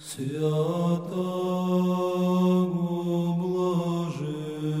святого блаженного